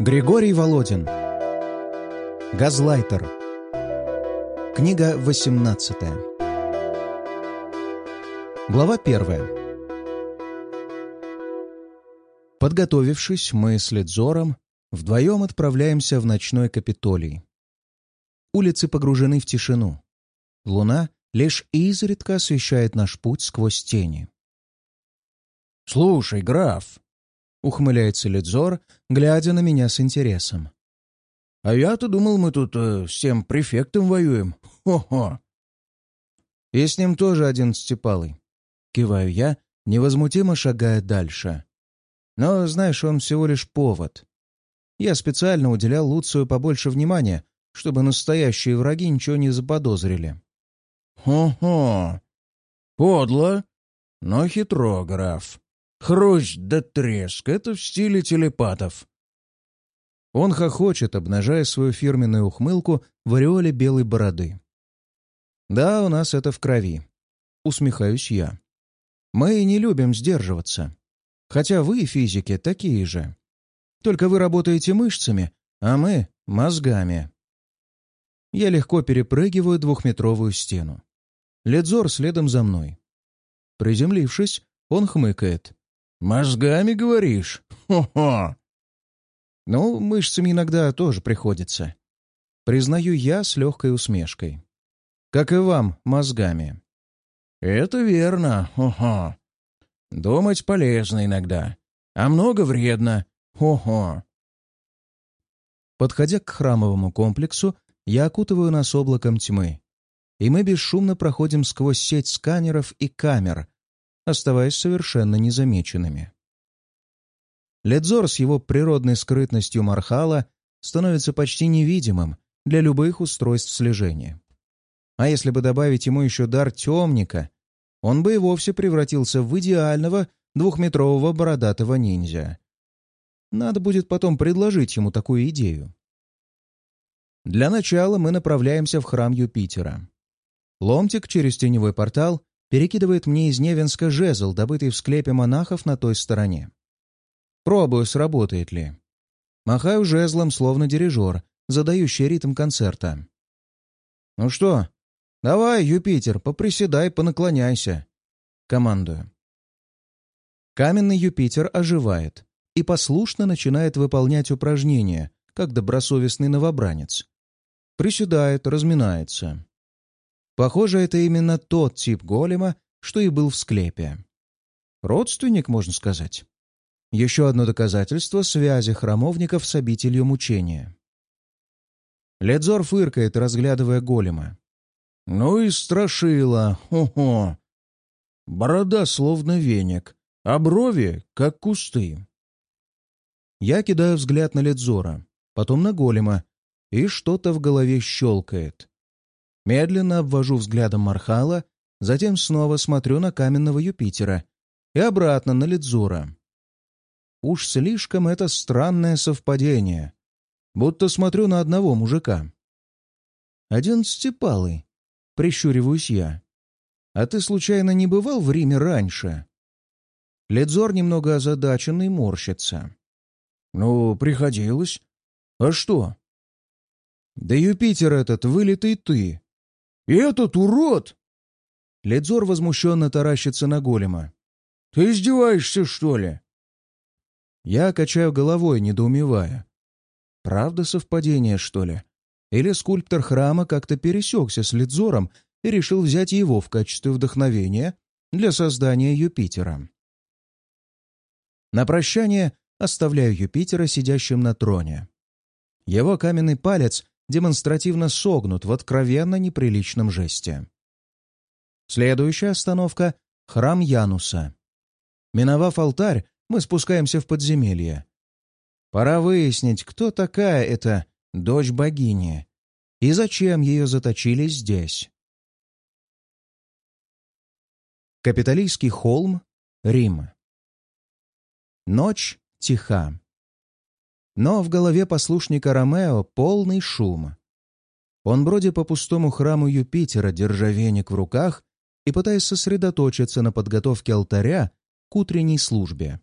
Григорий Володин Газлайтер Книга 18 Глава 1 Подготовившись, мы с Ледзором вдвоем отправляемся в ночной Капитолий. Улицы погружены в тишину. Луна лишь изредка освещает наш путь сквозь тени. «Слушай, граф!» — ухмыляется Ледзор, глядя на меня с интересом. «А я-то думал, мы тут э, с тем префектом воюем. Хо-хо!» «И с ним тоже одиннадцатипалый», — киваю я, невозмутимо шагая дальше. «Но, знаешь, он всего лишь повод. Я специально уделял Луцию побольше внимания, чтобы настоящие враги ничего не заподозрили». «Хо-хо! Подло, но хитро, граф. Хрусть да треск — это в стиле телепатов». Он хохочет, обнажая свою фирменную ухмылку в ореоле белой бороды. «Да, у нас это в крови», — усмехаюсь я. «Мы не любим сдерживаться. Хотя вы, физики, такие же. Только вы работаете мышцами, а мы — мозгами». Я легко перепрыгиваю двухметровую стену. Ледзор следом за мной. Приземлившись, он хмыкает. «Мозгами, говоришь? Хо-хо!» «Ну, мышцами иногда тоже приходится. Признаю я с легкой усмешкой. Как и вам, мозгами». «Это верно. Хо-хо. Думать полезно иногда, а много вредно. Хо-хо». Подходя к храмовому комплексу, я окутываю нас облаком тьмы, и мы бесшумно проходим сквозь сеть сканеров и камер, оставаясь совершенно незамеченными. Ледзор с его природной скрытностью Мархала становится почти невидимым для любых устройств слежения. А если бы добавить ему еще дар темника, он бы и вовсе превратился в идеального двухметрового бородатого ниндзя. Надо будет потом предложить ему такую идею. Для начала мы направляемся в храм Юпитера. Ломтик через теневой портал перекидывает мне из Невенска жезл, добытый в склепе монахов на той стороне. Пробую, сработает ли. Махаю жезлом, словно дирижер, задающий ритм концерта. «Ну что, давай, Юпитер, поприседай, понаклоняйся», — командую. Каменный Юпитер оживает и послушно начинает выполнять упражнения, как добросовестный новобранец. Приседает, разминается. Похоже, это именно тот тип голема, что и был в склепе. Родственник, можно сказать. Еще одно доказательство связи храмовников с обителью мучения. Ледзор фыркает, разглядывая голема. «Ну и страшила! Хо-хо! Борода словно веник, а брови — как кусты». Я кидаю взгляд на Ледзора, потом на голема, и что-то в голове щелкает. Медленно обвожу взглядом Мархала, затем снова смотрю на каменного Юпитера и обратно на Лидзура. Уж слишком это странное совпадение. Будто смотрю на одного мужика. «Одиннадцатипалый», — прищуриваюсь я. «А ты, случайно, не бывал в Риме раньше?» Ледзор немного озадаченный морщится. «Ну, приходилось. А что?» «Да Юпитер этот, вылитый ты. Этот урод!» Ледзор возмущенно таращится на голема. «Ты издеваешься, что ли?» Я качаю головой, недоумевая. Правда совпадение, что ли? Или скульптор храма как-то пересекся с Ледзором и решил взять его в качестве вдохновения для создания Юпитера? На прощание оставляю Юпитера сидящим на троне. Его каменный палец демонстративно согнут в откровенно неприличном жесте. Следующая остановка — храм Януса. Миновав алтарь, мы спускаемся в подземелье. Пора выяснить, кто такая эта дочь богини и зачем ее заточили здесь. Капитолийский холм, Рим. Ночь тиха. Но в голове послушника Ромео полный шум. Он бродит по пустому храму Юпитера, держа веник в руках и пытаясь сосредоточиться на подготовке алтаря к утренней службе.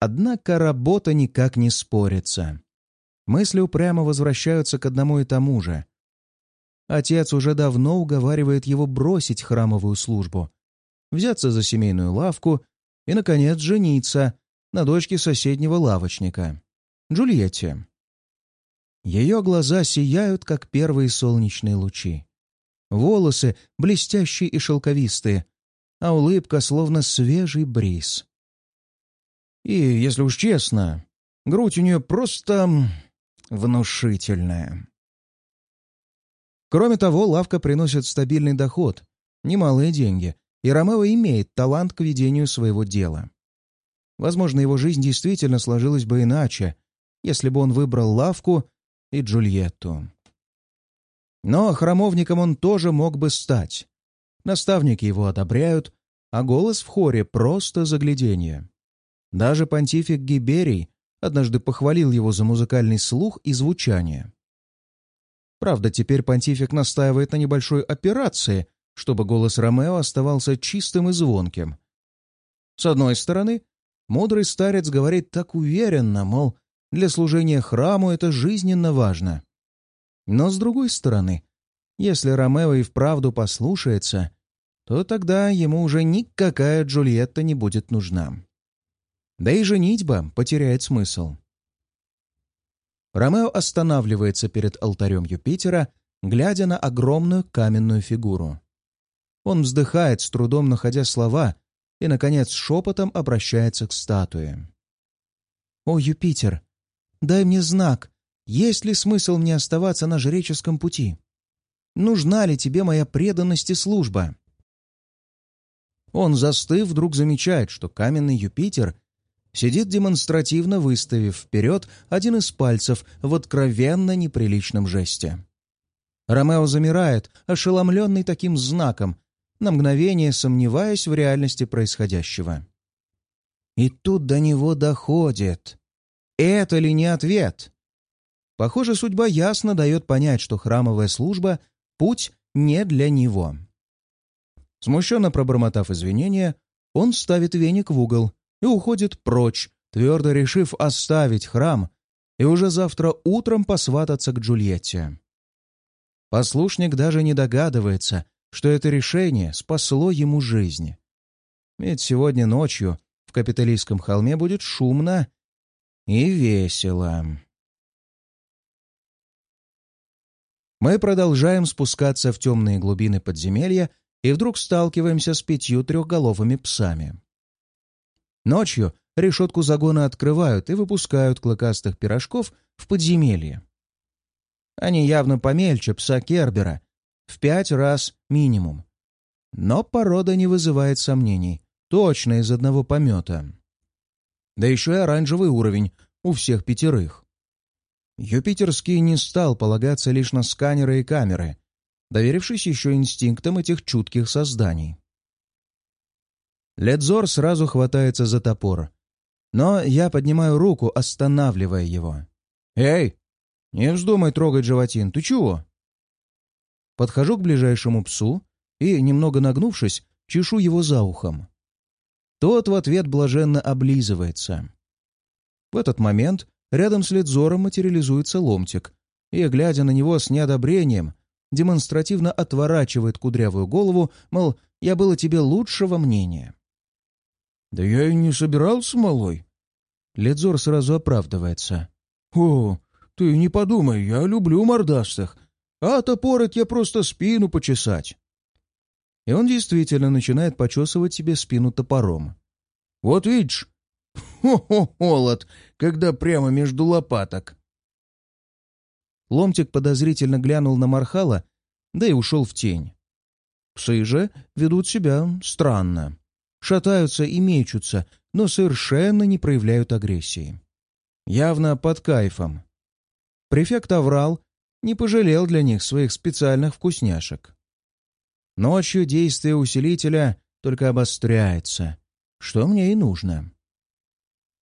Однако работа никак не спорится. Мысли упрямо возвращаются к одному и тому же. Отец уже давно уговаривает его бросить храмовую службу, взяться за семейную лавку и, наконец, жениться на дочке соседнего лавочника, Джульетте. Ее глаза сияют, как первые солнечные лучи. Волосы блестящие и шелковистые, а улыбка словно свежий бриз. И, если уж честно, грудь у нее просто внушительная. Кроме того, лавка приносит стабильный доход, немалые деньги, и Ромео имеет талант к ведению своего дела. Возможно, его жизнь действительно сложилась бы иначе, если бы он выбрал лавку и Джульетту. Но храмовником он тоже мог бы стать. Наставники его одобряют, а голос в хоре — просто загляденье. Даже понтифик Гиберий однажды похвалил его за музыкальный слух и звучание. Правда, теперь понтифик настаивает на небольшой операции, чтобы голос Ромео оставался чистым и звонким. С одной стороны, мудрый старец говорит так уверенно, мол, для служения храму это жизненно важно. Но с другой стороны, если Ромео и вправду послушается, то тогда ему уже никакая Джульетта не будет нужна. Да и женитьба потеряет смысл. Ромео останавливается перед алтарем Юпитера, глядя на огромную каменную фигуру. Он вздыхает, с трудом находя слова, и, наконец, шепотом обращается к статуе. «О, Юпитер, дай мне знак, есть ли смысл мне оставаться на жреческом пути? Нужна ли тебе моя преданность и служба?» Он, застыв, вдруг замечает, что каменный Юпитер сидит демонстративно выставив вперед один из пальцев в откровенно неприличном жесте. Ромео замирает, ошеломленный таким знаком, на мгновение сомневаясь в реальности происходящего. И тут до него доходит. Это ли не ответ? Похоже, судьба ясно дает понять, что храмовая служба — путь не для него. Смущенно пробормотав извинения, он ставит веник в угол и уходит прочь, твердо решив оставить храм и уже завтра утром посвататься к Джульетте. Послушник даже не догадывается, что это решение спасло ему жизнь. Ведь сегодня ночью в капиталистском холме будет шумно и весело. Мы продолжаем спускаться в темные глубины подземелья и вдруг сталкиваемся с пятью трехголовыми псами. Ночью решетку загона открывают и выпускают клыкастых пирожков в подземелье. Они явно помельче пса Кербера, в пять раз минимум. Но порода не вызывает сомнений, точно из одного помета. Да еще и оранжевый уровень у всех пятерых. Юпитерский не стал полагаться лишь на сканеры и камеры, доверившись еще инстинктам этих чутких созданий. Ледзор сразу хватается за топор, но я поднимаю руку, останавливая его. «Эй, не вздумай трогать животин, ты чего?» Подхожу к ближайшему псу и, немного нагнувшись, чешу его за ухом. Тот в ответ блаженно облизывается. В этот момент рядом с Ледзором материализуется ломтик, и, глядя на него с неодобрением, демонстративно отворачивает кудрявую голову, мол, я было тебе лучшего мнения. «Да я и не собирался, малой». Ледзор сразу оправдывается. «О, ты не подумай, я люблю мордастых, а топорок я просто спину почесать. И он действительно начинает почесывать себе спину топором. Вот видишь, хо-хо, холод, когда прямо между лопаток. Ломтик подозрительно глянул на Мархала, да и ушел в тень. Псы же ведут себя странно. Шатаются и мечутся, но совершенно не проявляют агрессии. Явно под кайфом. Префект оврал не пожалел для них своих специальных вкусняшек. Ночью действие усилителя только обостряется, что мне и нужно.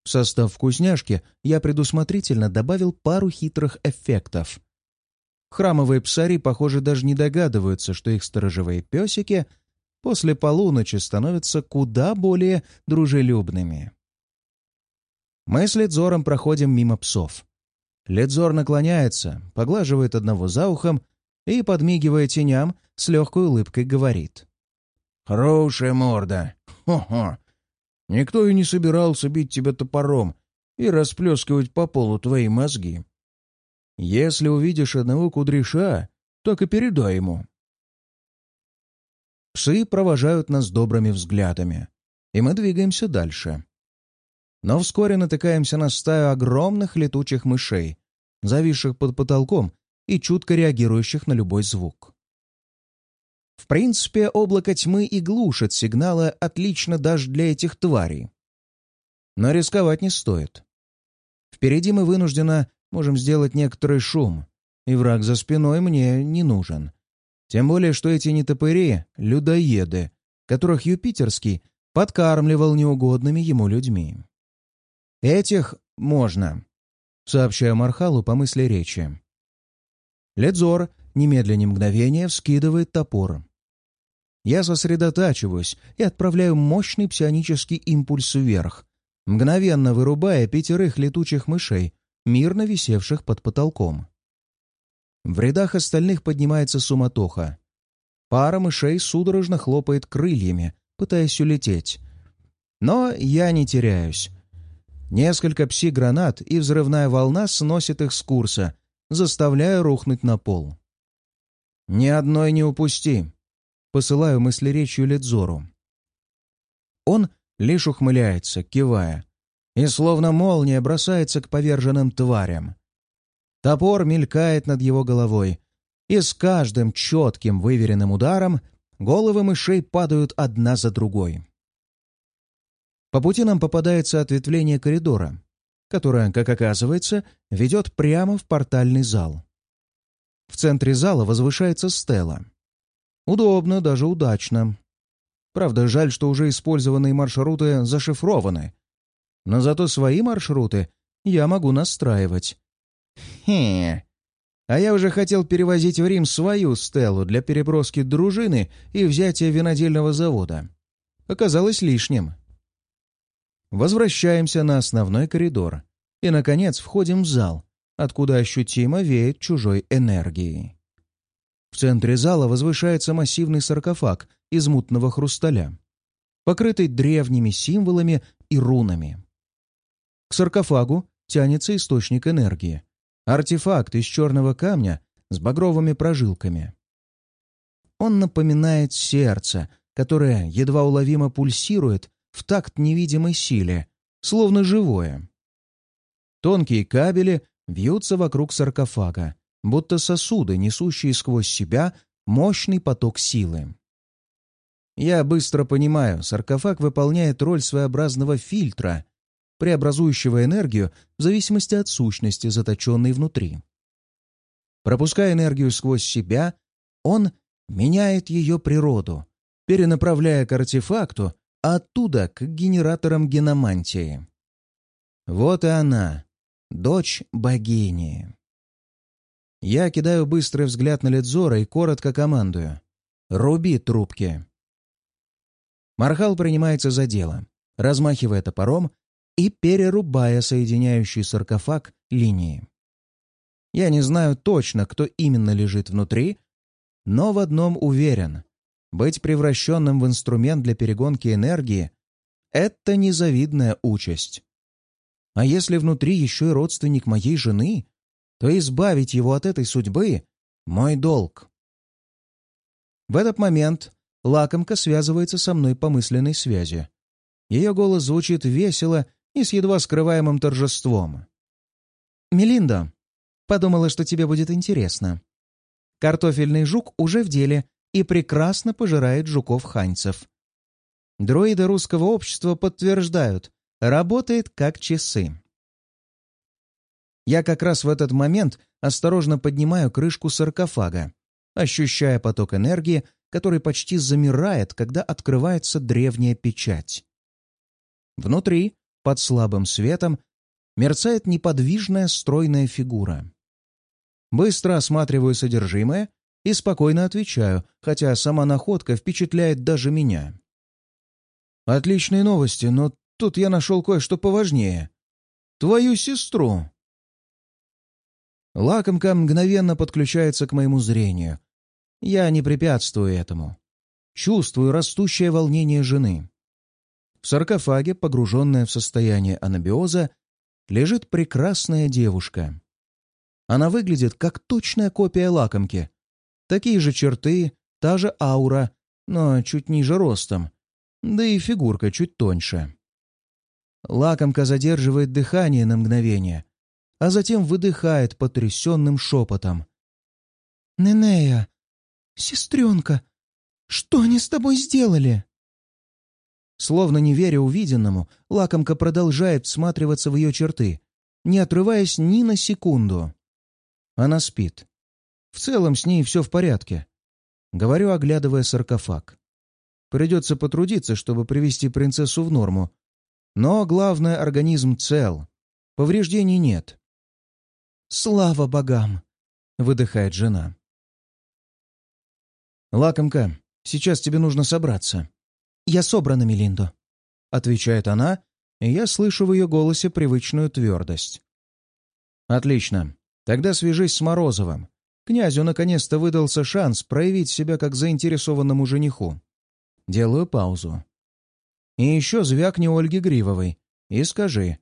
В состав вкусняшки я предусмотрительно добавил пару хитрых эффектов. Храмовые псари, похоже, даже не догадываются, что их сторожевые песики после полуночи становятся куда более дружелюбными. Мы с Ледзором проходим мимо псов. Ледзор наклоняется, поглаживает одного за ухом и, подмигивая теням, с легкой улыбкой говорит. «Хорошая морда! Хо-хо! Никто и не собирался бить тебя топором и расплескивать по полу твои мозги. Если увидишь одного кудряша, так и передай ему». Псы провожают нас добрыми взглядами, и мы двигаемся дальше. Но вскоре натыкаемся на стаю огромных летучих мышей, зависших под потолком и чутко реагирующих на любой звук. В принципе, облако тьмы и глушит сигналы отлично даже для этих тварей. Но рисковать не стоит. Впереди мы вынужденно можем сделать некоторый шум, и враг за спиной мне не нужен. Тем более, что эти нетопыри — людоеды, которых Юпитерский подкармливал неугодными ему людьми. «Этих можно», — сообщаю Мархалу по мысли речи. Ледзор немедленно мгновение вскидывает топор. Я сосредотачиваюсь и отправляю мощный псионический импульс вверх, мгновенно вырубая пятерых летучих мышей, мирно висевших под потолком. В рядах остальных поднимается суматоха. Пара мышей судорожно хлопает крыльями, пытаясь улететь. Но я не теряюсь. Несколько пси-гранат и взрывная волна сносит их с курса, заставляя рухнуть на пол. «Ни одной не упусти!» — посылаю мыслеречью Ледзору. Он лишь ухмыляется, кивая, и словно молния бросается к поверженным тварям. Топор мелькает над его головой, и с каждым четким выверенным ударом головы мышей падают одна за другой. По пути нам попадается ответвление коридора, которое, как оказывается, ведет прямо в портальный зал. В центре зала возвышается стела. Удобно, даже удачно. Правда, жаль, что уже использованные маршруты зашифрованы. Но зато свои маршруты я могу настраивать. Хе. А я уже хотел перевозить в Рим свою стелу для переброски дружины и взятия винодельного завода. Оказалось лишним. Возвращаемся на основной коридор и, наконец, входим в зал, откуда ощутимо веет чужой энергией. В центре зала возвышается массивный саркофаг из мутного хрусталя, покрытый древними символами и рунами. К саркофагу тянется источник энергии, артефакт из черного камня с багровыми прожилками. Он напоминает сердце, которое едва уловимо пульсирует в такт невидимой силе, словно живое. Тонкие кабели вьются вокруг саркофага, будто сосуды, несущие сквозь себя мощный поток силы. Я быстро понимаю, саркофаг выполняет роль своеобразного фильтра, преобразующего энергию в зависимости от сущности, заточенной внутри. Пропуская энергию сквозь себя, он меняет ее природу, перенаправляя к артефакту, оттуда к генераторам геномантии. Вот и она, дочь богини. Я кидаю быстрый взгляд на Ледзора и коротко командую. «Руби трубки!» Мархал принимается за дело, размахивая топором и перерубая соединяющий саркофаг линии. Я не знаю точно, кто именно лежит внутри, но в одном уверен. Быть превращенным в инструмент для перегонки энергии — это незавидная участь. А если внутри еще и родственник моей жены, то избавить его от этой судьбы — мой долг. В этот момент лакомка связывается со мной по мысленной связи. Ее голос звучит весело и с едва скрываемым торжеством. «Мелинда, подумала, что тебе будет интересно. Картофельный жук уже в деле и прекрасно пожирает жуков-ханьцев. Дроиды русского общества подтверждают, работает как часы. Я как раз в этот момент осторожно поднимаю крышку саркофага, ощущая поток энергии, который почти замирает, когда открывается древняя печать. Внутри, под слабым светом, мерцает неподвижная стройная фигура. Быстро осматриваю содержимое и спокойно отвечаю, хотя сама находка впечатляет даже меня. «Отличные новости, но тут я нашел кое-что поважнее», твою сестру. Лакомка мгновенно подключается к моему зрению. Я не препятствую этому. Чувствую растущее волнение жены. В саркофаге, погруженная в состояние анабиоза, лежит прекрасная девушка. Она выглядит как точная копия лакомки. Такие же черты, та же аура, но чуть ниже ростом, да и фигурка чуть тоньше. Лакомка задерживает дыхание на мгновение, а затем выдыхает потрясенным шепотом. «Ненея! Сестренка! Что они с тобой сделали?» Словно не веря увиденному, лакомка продолжает всматриваться в ее черты, не отрываясь ни на секунду. Она спит. В целом с ней все в порядке. Говорю, оглядывая саркофаг. Придется потрудиться, чтобы привести принцессу в норму. Но главное, организм цел. Повреждений нет. «Слава богам!» — выдыхает жена. «Лакомка, сейчас тебе нужно собраться». «Я собрана, Мелиндо», — отвечает она, и я слышу в ее голосе привычную твердость. «Отлично. Тогда свяжись с Морозовым. Князю наконец-то выдался шанс проявить себя как заинтересованному жениху. Делаю паузу. И еще звякни Ольге Гривовой и скажи.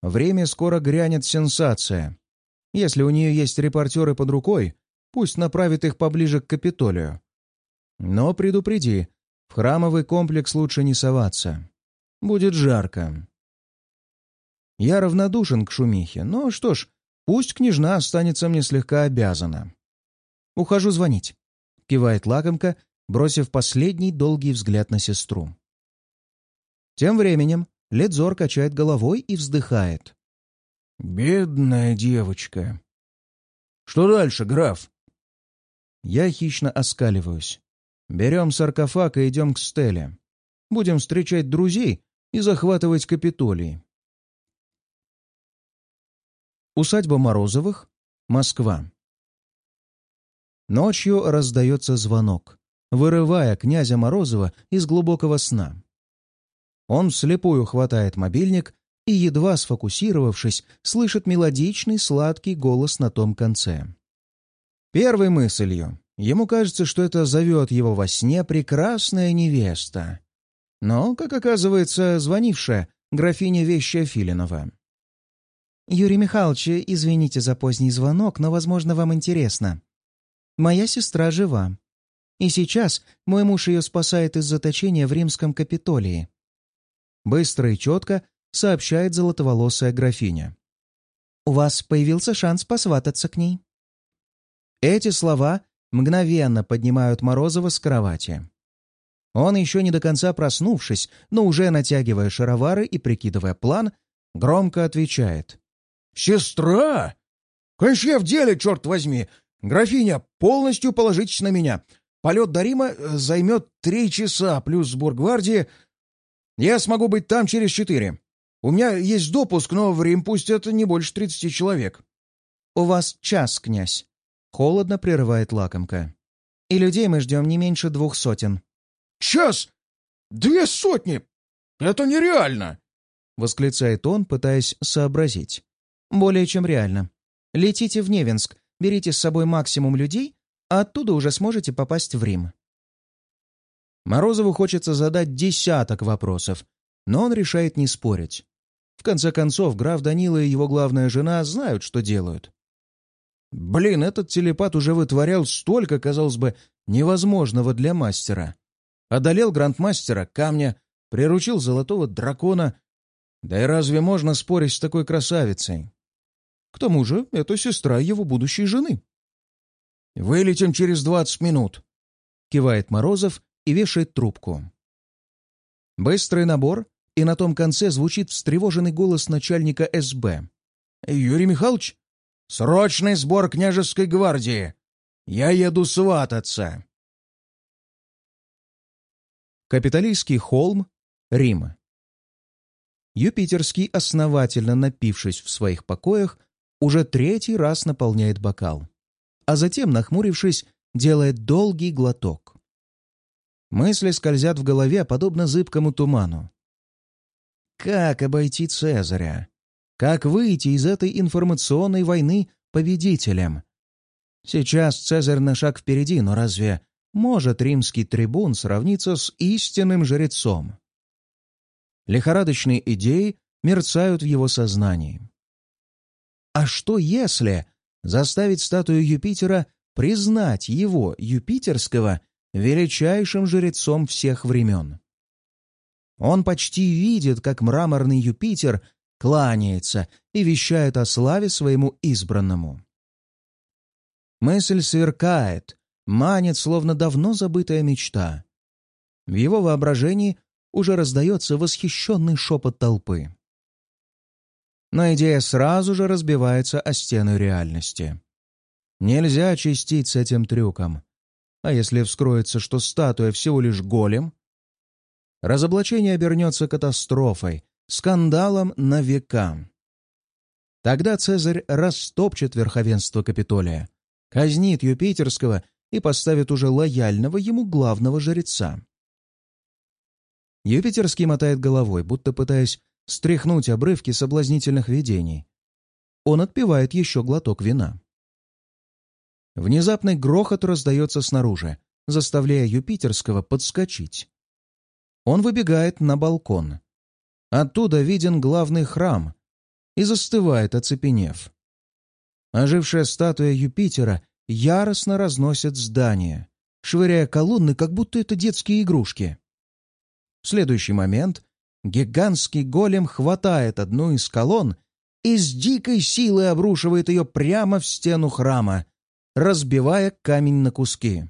Время скоро грянет сенсация. Если у нее есть репортеры под рукой, пусть направит их поближе к Капитолию. Но предупреди, в храмовый комплекс лучше не соваться. Будет жарко. Я равнодушен к шумихе, но что ж, пусть княжна останется мне слегка обязана. «Ухожу звонить», — кивает лакомка, бросив последний долгий взгляд на сестру. Тем временем Ледзор качает головой и вздыхает. «Бедная девочка!» «Что дальше, граф?» Я хищно оскаливаюсь. Берем саркофаг и идем к Стелле. Будем встречать друзей и захватывать Капитолий. Усадьба Морозовых, Москва. Ночью раздается звонок, вырывая князя Морозова из глубокого сна. Он вслепую хватает мобильник и, едва сфокусировавшись, слышит мелодичный сладкий голос на том конце. Первой мыслью ему кажется, что это зовет его во сне прекрасная невеста. Но, как оказывается, звонившая графиня Вещая Филинова. «Юрий Михайлович, извините за поздний звонок, но, возможно, вам интересно. Моя сестра жива. И сейчас мой муж ее спасает из заточения в римском Капитолии. Быстро и четко сообщает золотоволосая графиня. «У вас появился шанс посвататься к ней». Эти слова мгновенно поднимают Морозова с кровати. Он, еще не до конца проснувшись, но уже натягивая шаровары и прикидывая план, громко отвечает. «Сестра? Конечно, я в деле, черт возьми! «Графиня, полностью положитесь на меня. Полет до Рима э, займет три часа, плюс сбор гвардии. Я смогу быть там через четыре. У меня есть допуск, но в Рим пустят не больше тридцати человек». «У вас час, князь», — холодно прерывает лакомка. «И людей мы ждем не меньше двух сотен». «Час? Две сотни? Это нереально!» — восклицает он, пытаясь сообразить. «Более чем реально. Летите в Невинск, Берите с собой максимум людей, а оттуда уже сможете попасть в Рим. Морозову хочется задать десяток вопросов, но он решает не спорить. В конце концов, граф Данила и его главная жена знают, что делают. Блин, этот телепат уже вытворял столько, казалось бы, невозможного для мастера. Одолел грандмастера камня, приручил золотого дракона. Да и разве можно спорить с такой красавицей? К тому же это сестра его будущей жены. «Вылетим через двадцать минут», — кивает Морозов и вешает трубку. Быстрый набор, и на том конце звучит встревоженный голос начальника СБ. «Юрий Михайлович, срочный сбор княжеской гвардии! Я еду свататься!» Капитолийский холм, Рим. Юпитерский, основательно напившись в своих покоях, уже третий раз наполняет бокал, а затем, нахмурившись, делает долгий глоток. Мысли скользят в голове, подобно зыбкому туману. Как обойти Цезаря? как выйти из этой информационной войны победителем. Сейчас Цезарь на шаг впереди, но разве может римский трибун сравниться с истинным жрецом? Лихорадочные идеи мерцают в его сознании. А что если заставить статую Юпитера признать его, юпитерского, величайшим жрецом всех времен? Он почти видит, как мраморный Юпитер кланяется и вещает о славе своему избранному. Мысль сверкает, манит, словно давно забытая мечта. В его воображении уже раздается восхищенный шепот толпы. Но идея сразу же разбивается о стену реальности. Нельзя чистить с этим трюком. А если вскроется, что статуя всего лишь голем? Разоблачение обернется катастрофой, скандалом на века. Тогда Цезарь растопчет верховенство Капитолия, казнит Юпитерского и поставит уже лояльного ему главного жреца. Юпитерский мотает головой, будто пытаясь стряхнуть обрывки соблазнительных видений. Он отпивает еще глоток вина. Внезапный грохот раздается снаружи, заставляя Юпитерского подскочить. Он выбегает на балкон. Оттуда виден главный храм и застывает, оцепенев. Ожившая статуя Юпитера яростно разносит здание, швыряя колонны, как будто это детские игрушки. В следующий момент гигантский голем хватает одну из колонн и с дикой силой обрушивает ее прямо в стену храма, разбивая камень на куски.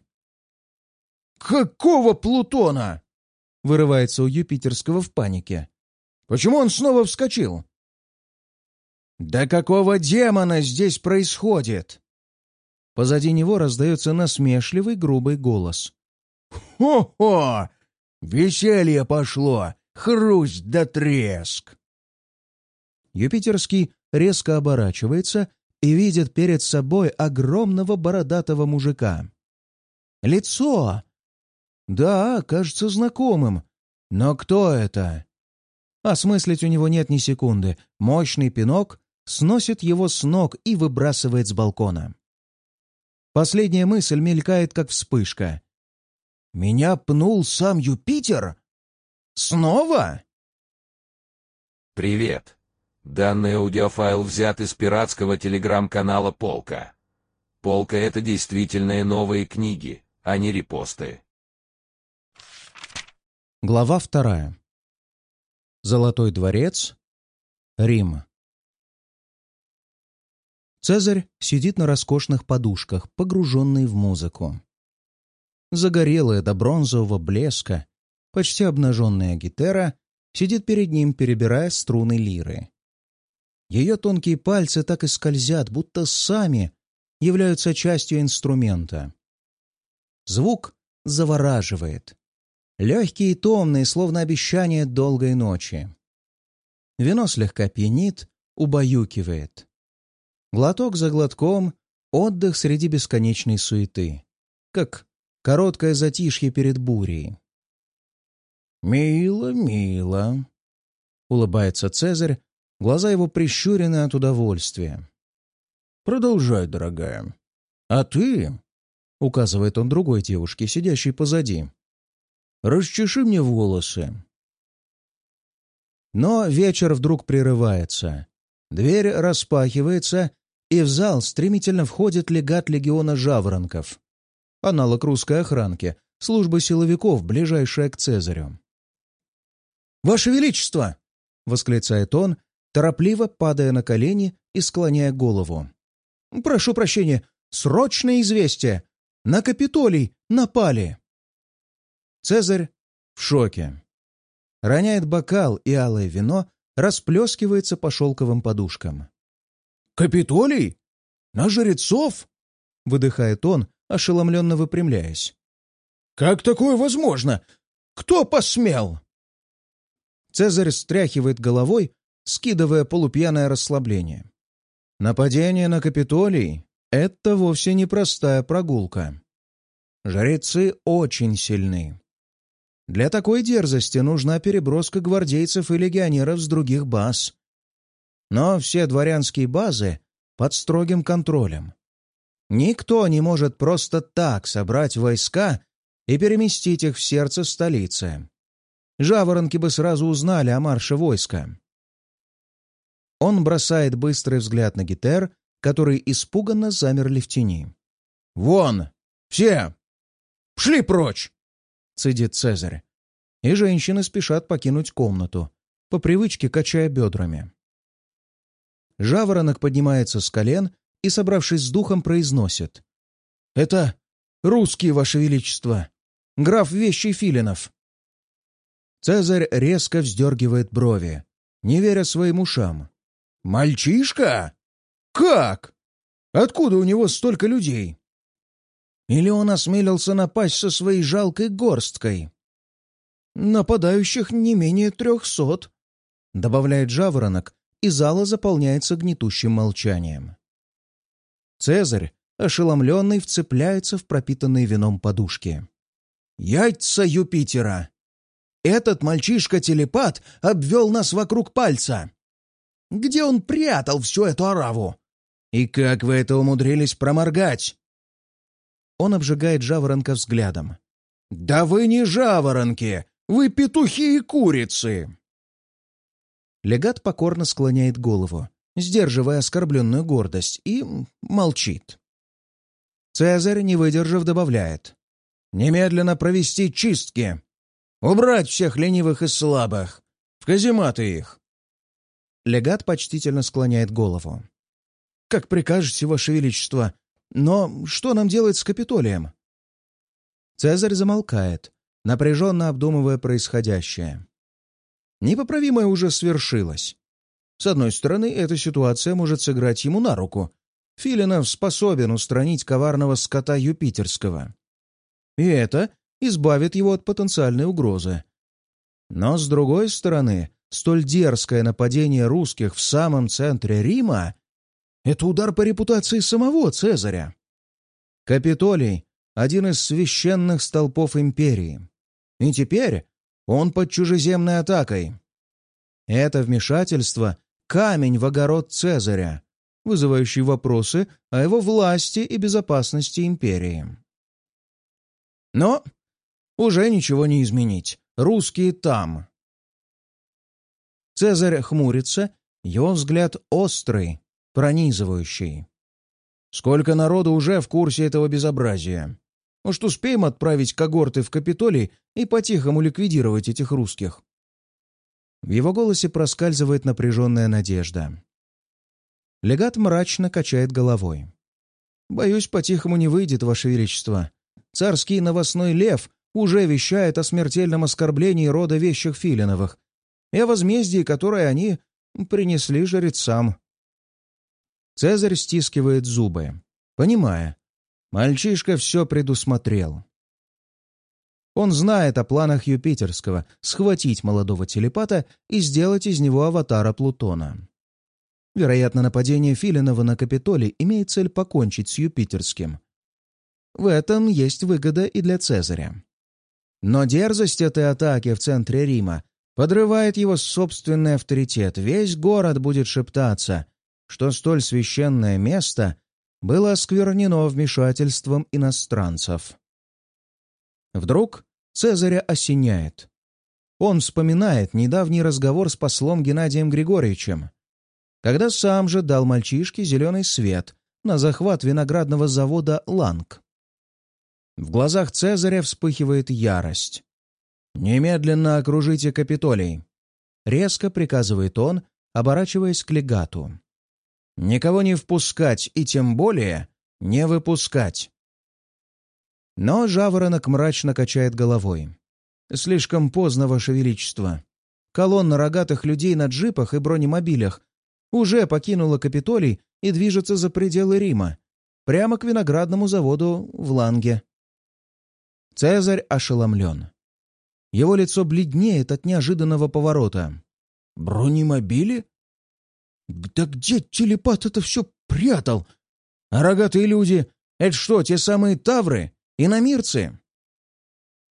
«Какого Плутона?» — вырывается у Юпитерского в панике. «Почему он снова вскочил?» «Да какого демона здесь происходит?» Позади него раздается насмешливый грубый голос. «Хо-хо! Веселье пошло! Хрусть да треск!» Юпитерский резко оборачивается и видит перед собой огромного бородатого мужика. Лицо! Да, кажется знакомым. Но кто это? Осмыслить у него нет ни секунды. Мощный пинок сносит его с ног и выбрасывает с балкона. Последняя мысль мелькает, как вспышка. «Меня пнул сам Юпитер? Снова?» «Привет. Данный аудиофайл взят из пиратского телеграм-канала Полка. Полка — это действительные новые книги, а не репосты». Глава вторая. Золотой дворец. Рим. Цезарь сидит на роскошных подушках, погруженный в музыку. Загорелая до бронзового блеска, почти обнаженная гитера сидит перед ним, перебирая струны лиры. Ее тонкие пальцы так и скользят, будто сами являются частью инструмента. Звук завораживает. Легкий и томный, словно обещание долгой ночи. Вино слегка пьянит, убаюкивает. Глоток за глотком — отдых среди бесконечной суеты. Как короткое затишье перед бурей. «Мило, мило», — улыбается Цезарь, глаза его прищурены от удовольствия. «Продолжай, дорогая. А ты...» — указывает он другой девушке, сидящей позади. «Расчеши мне волосы». Но вечер вдруг прерывается. Дверь распахивается, и в зал стремительно входит легат легиона жаворонков, аналог русской охранки, служба силовиков, ближайшая к Цезарю. «Ваше Величество!» — восклицает он, торопливо падая на колени и склоняя голову. «Прошу прощения, срочное известие! На Капитолий напали!» Цезарь в шоке. Роняет бокал, и алое вино расплескивается по шелковым подушкам. «Капитолий? На жрецов?» — выдыхает он, ошеломленно выпрямляясь. «Как такое возможно? Кто посмел?» Цезарь стряхивает головой, скидывая полупьяное расслабление. Нападение на Капитолий — это вовсе не простая прогулка. Жрецы очень сильны. Для такой дерзости нужна переброска гвардейцев и легионеров с других баз. Но все дворянские базы под строгим контролем. Никто не может просто так собрать войска и переместить их в сердце столицы. Жаворонки бы сразу узнали о марше войска. Он бросает быстрый взгляд на Гитер, которые испуганно замерли в тени. «Вон! Все! Шли прочь!» — цедит Цезарь. И женщины спешат покинуть комнату, по привычке качая бедрами. Жаворонок поднимается с колен и, собравшись с духом, произносит. «Это русские, Ваше Величество! Граф Вещий Филинов!» Цезарь резко вздергивает брови, не веря своим ушам. «Мальчишка? Как? Откуда у него столько людей?» Или он осмелился напасть со своей жалкой горсткой? «Нападающих не менее трехсот», — добавляет жаворонок, и зала заполняется гнетущим молчанием. Цезарь, ошеломленный, вцепляется в пропитанные вином подушки. «Яйца Юпитера! Этот мальчишка-телепат обвел нас вокруг пальца! Где он прятал всю эту ораву? И как вы это умудрились проморгать?» Он обжигает жаворонка взглядом. «Да вы не жаворонки! Вы петухи и курицы!» Легат покорно склоняет голову, сдерживая оскорбленную гордость, и молчит. Цезарь, не выдержав, добавляет. «Немедленно провести чистки! Убрать всех ленивых и слабых! В казематы их!» Легат почтительно склоняет голову. «Как прикажете, Ваше Величество, но что нам делать с Капитолием?» Цезарь замолкает, напряженно обдумывая происходящее. Непоправимое уже свершилось. С одной стороны, эта ситуация может сыграть ему на руку. Филинов способен устранить коварного скота юпитерского. И это избавит его от потенциальной угрозы. Но, с другой стороны, столь дерзкое нападение русских в самом центре Рима — это удар по репутации самого Цезаря. Капитолий — один из священных столпов империи. И теперь он под чужеземной атакой. Это вмешательство — камень в огород Цезаря, вызывающий вопросы о его власти и безопасности империи. Но уже ничего не изменить. Русские там. Цезарь хмурится, его взгляд острый, пронизывающий. Сколько народу уже в курсе этого безобразия? Может, успеем отправить когорты в Капитолий и по-тихому ликвидировать этих русских?» В его голосе проскальзывает напряженная надежда. Легат мрачно качает головой. «Боюсь, по-тихому не выйдет, Ваше Величество. Царский новостной лев уже вещает о смертельном оскорблении рода вещих Филиновых и о возмездии, которое они принесли жрецам». Цезарь стискивает зубы, понимая, Мальчишка все предусмотрел. Он знает о планах Юпитерского схватить молодого телепата и сделать из него аватара Плутона. Вероятно, нападение Филинова на Капитолий имеет цель покончить с Юпитерским. В этом есть выгода и для Цезаря. Но дерзость этой атаки в центре Рима подрывает его собственный авторитет. Весь город будет шептаться, что столь священное место было осквернено вмешательством иностранцев. Вдруг Цезаря осеняет. Он вспоминает недавний разговор с послом Геннадием Григорьевичем, когда сам же дал мальчишке зеленый свет на захват виноградного завода «Ланг». В глазах Цезаря вспыхивает ярость. «Немедленно окружите Капитолий!» — резко приказывает он, оборачиваясь к легату. Никого не впускать и тем более не выпускать. Но жаворонок мрачно качает головой. «Слишком поздно, Ваше Величество. Колонна рогатых людей на джипах и бронемобилях уже покинула Капитолий и движется за пределы Рима, прямо к виноградному заводу в Ланге». Цезарь ошеломлен. Его лицо бледнеет от неожиданного поворота. «Бронемобили? Да где телепат это все прятал? А рогатые люди — это что, те самые тавры? Иномирцы?»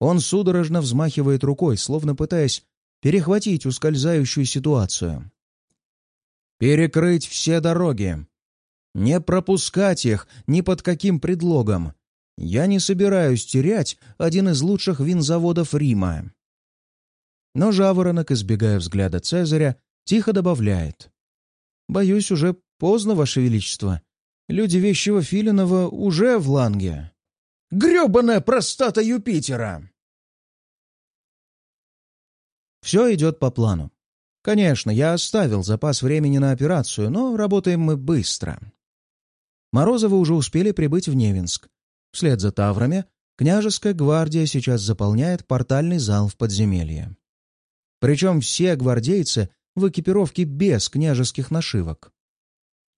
Он судорожно взмахивает рукой, словно пытаясь перехватить ускользающую ситуацию. Перекрыть все дороги. Не пропускать их ни под каким предлогом. Я не собираюсь терять один из лучших винзаводов Рима. Но жаворонок, избегая взгляда Цезаря, тихо добавляет. «Боюсь, уже поздно, Ваше Величество. Люди вещего Филинова уже в Ланге». «Гребаная простата Юпитера!» Все идет по плану. Конечно, я оставил запас времени на операцию, но работаем мы быстро. Морозовы уже успели прибыть в Невинск. Вслед за Таврами княжеская гвардия сейчас заполняет портальный зал в подземелье. Причем все гвардейцы в экипировке без княжеских нашивок.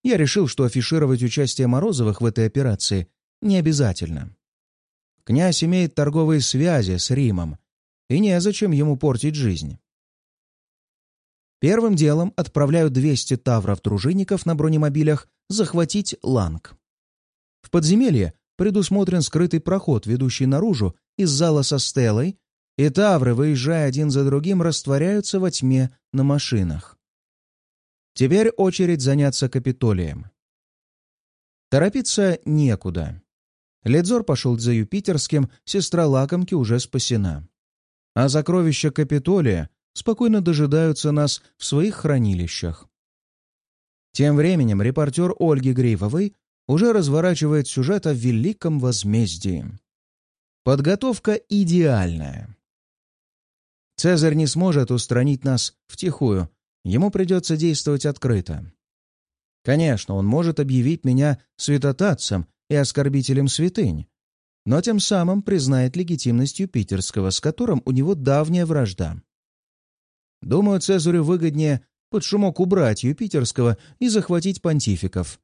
Я решил, что афишировать участие Морозовых в этой операции не обязательно. Князь имеет торговые связи с Римом, и незачем ему портить жизнь. Первым делом отправляю 200 тавров-дружинников на бронемобилях захватить Ланг. В подземелье предусмотрен скрытый проход, ведущий наружу из зала со стелой и тавры, выезжая один за другим, растворяются во тьме на машинах. Теперь очередь заняться Капитолием. Торопиться некуда. Ледзор пошел за Юпитерским, сестра лакомки уже спасена. А сокровища Капитолия спокойно дожидаются нас в своих хранилищах. Тем временем репортер Ольги Грифовой уже разворачивает сюжет о великом возмездии. Подготовка идеальная. Цезарь не сможет устранить нас втихую, ему придется действовать открыто. Конечно, он может объявить меня святотатцем и оскорбителем святынь, но тем самым признает легитимность Юпитерского, с которым у него давняя вражда. Думаю, Цезарю выгоднее под шумок убрать Юпитерского и захватить понтификов.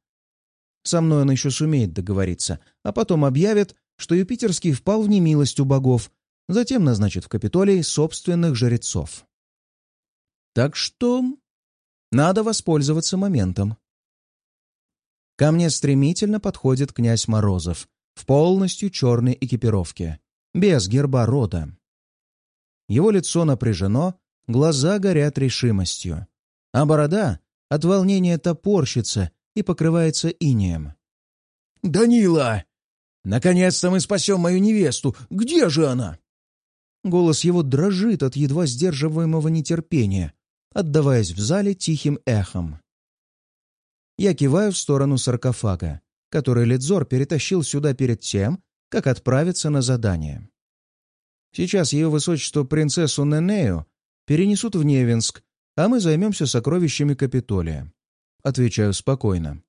Со мной он еще сумеет договориться, а потом объявит, что Юпитерский впал в немилость у богов, Затем назначит в Капитолий собственных жрецов. Так что надо воспользоваться моментом. Ко мне стремительно подходит князь Морозов в полностью черной экипировке, без герба рода. Его лицо напряжено, глаза горят решимостью, а борода от волнения топорщится и покрывается инеем. «Данила! Наконец-то мы спасем мою невесту! Где же она?» Голос его дрожит от едва сдерживаемого нетерпения, отдаваясь в зале тихим эхом. Я киваю в сторону саркофага, который Ледзор перетащил сюда перед тем, как отправиться на задание. Сейчас ее высочество принцессу Ненею перенесут в Невинск, а мы займемся сокровищами Капитолия. Отвечаю спокойно.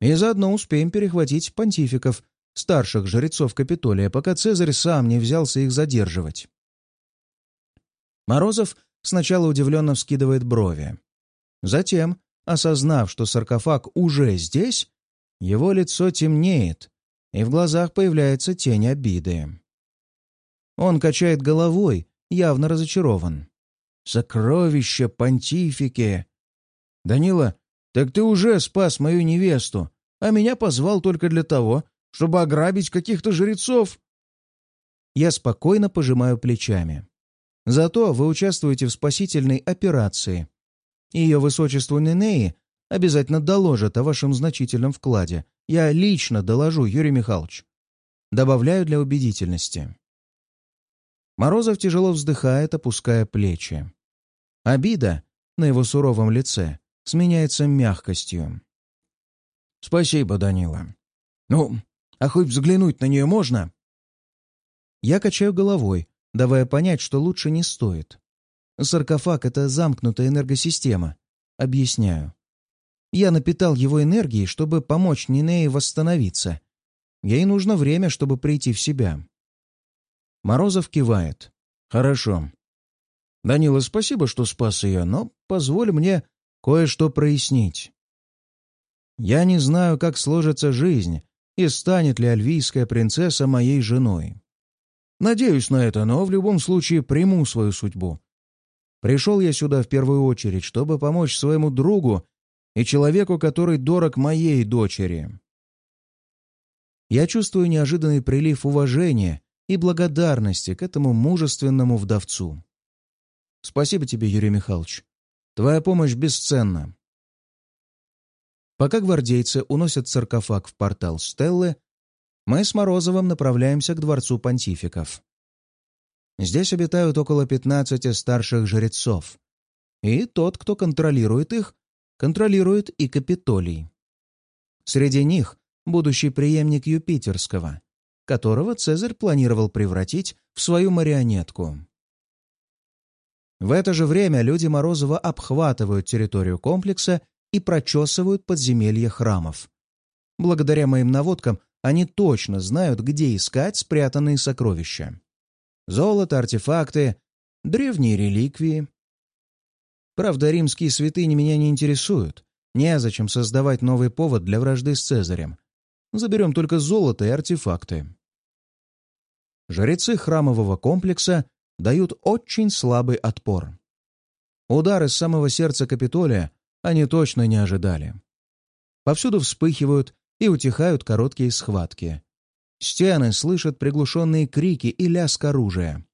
И заодно успеем перехватить понтификов, старших жрецов Капитолия, пока Цезарь сам не взялся их задерживать. Морозов сначала удивленно вскидывает брови. Затем, осознав, что саркофаг уже здесь, его лицо темнеет, и в глазах появляется тень обиды. Он качает головой, явно разочарован. «Сокровища, понтифики!» «Данила, так ты уже спас мою невесту, а меня позвал только для того, чтобы ограбить каких-то жрецов?» Я спокойно пожимаю плечами. Зато вы участвуете в спасительной операции. Ее высочеству Нинеи обязательно доложат о вашем значительном вкладе. Я лично доложу, Юрий Михайлович. Добавляю для убедительности. Морозов тяжело вздыхает, опуская плечи. Обида на его суровом лице сменяется мягкостью. «Спасибо, Данила. Ну, а хоть взглянуть на нее можно?» Я качаю головой, давая понять, что лучше не стоит. Саркофаг — это замкнутая энергосистема. Объясняю. Я напитал его энергией, чтобы помочь Нинее восстановиться. Ей нужно время, чтобы прийти в себя. Морозов кивает. «Хорошо. Данила, спасибо, что спас ее, но позволь мне кое-что прояснить. Я не знаю, как сложится жизнь, и станет ли альвийская принцесса моей женой. Надеюсь на это, но в любом случае приму свою судьбу. Пришел я сюда в первую очередь, чтобы помочь своему другу и человеку, который дорог моей дочери. Я чувствую неожиданный прилив уважения и благодарности к этому мужественному вдовцу. Спасибо тебе, Юрий Михайлович. Твоя помощь бесценна. Пока гвардейцы уносят саркофаг в портал Стеллы, мы с Морозовым направляемся к дворцу понтификов. Здесь обитают около 15 старших жрецов, и тот, кто контролирует их, контролирует и Капитолий. Среди них будущий преемник Юпитерского, которого Цезарь планировал превратить в свою марионетку. В это же время люди Морозова обхватывают территорию комплекса и прочесывают подземелья храмов. Благодаря моим наводкам они точно знают, где искать спрятанные сокровища. Золото, артефакты, древние реликвии. Правда, римские святыни меня не интересуют. Незачем создавать новый повод для вражды с Цезарем. Заберем только золото и артефакты. Жрецы храмового комплекса дают очень слабый отпор. Удары с самого сердца Капитолия они точно не ожидали. Повсюду вспыхивают и утихают короткие схватки. Стены слышат приглушенные крики и лязг оружия.